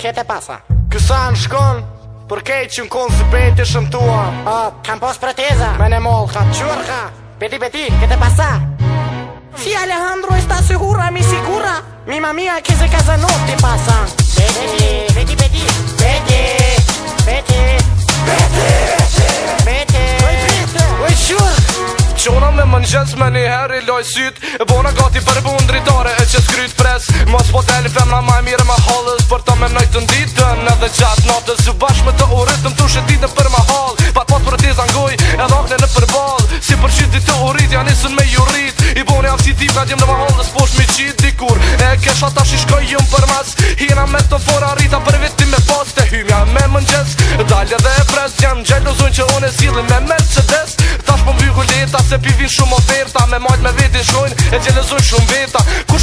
kete pasa Kësa në shkon, për kejtë që në konë së beti shëmtua A, kam pos preteza Me ne molka, qërka Beti, beti, kete pasa Si Alejandro esta segura, mi sigura Mi mamia ke se casa no te pasa Beti, beti, beti, beti Beti, beti, beti Oj, qërka Qona me më njëz me një heri loj syt E bona gati për bu dritare e që skryt pres Mos po deli femna ma e mire me hollë për ta menoj të nditën Edhe qatë natës u bashkë me të uritëm Tu shetit në për ma hall të pat për tjeza ngoj edhe akne në përbal Si për qitë ditë të uritë janë isën me jurit I boni avë si tim në ma hall Dhe s'posh mi qitë dikur E kesha ta shishkoj jëmë për mas Hina me të fora rita për vitim me pas Te hymja me mëngjes Dalje dhe e pres Jam gjellozun që e s'ilin me Mercedes Tash po mbyku leta Se pivin shumë oferta Me majt me vetin shkojnë E gjellozun shumë veta Kur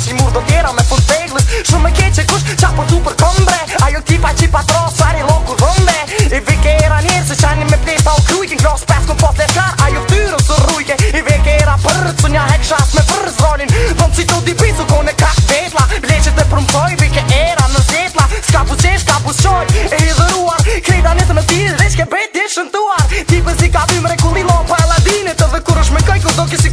Qashi mur do tjera me pun teglës Shumë e keqe kush qa po tu për këmbre Ajo tipa qi pa patro sari lo kur vëmbe I vike era njerë se qani me plej pa u krujke Në pes pesko po të leqa ajo tyru së rrujke I vike era përë cu nja hek shas me përë zronin si të di bizu kone ne ka vetla Bile që të prumsoj veke era në zetla Ska pu qesh ka pu qoj e i dhëruar Kreda njëtë në tijë dhe qke betje shëntuar Tipës i ka dhimë rekulli lo pa e ladine Të dhe kur ës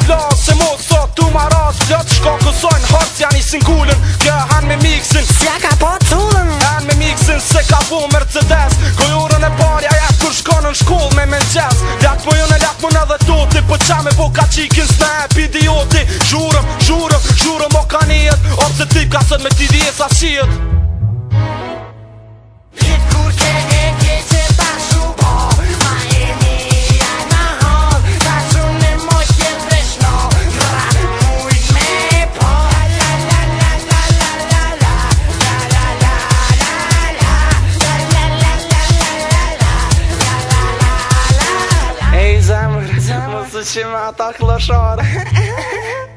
të Se mos sot, thotë të marasë Vlatë shka kësojnë Hartë janë i singullën Kë hanë me mixin Së ja ka po të tullën Hanë me mixin Se ka po Mercedes Gojurën e parja jetë Kër shkonë po në shkollë me menxes Lakë më jënë në lakë më në dhe toti Po qa me po ka qikin së ne pidioti Zhurëm, zhurëm, zhurëm o ka njët Ose tip ka sët me tidi e sa se matar tá que ela chora.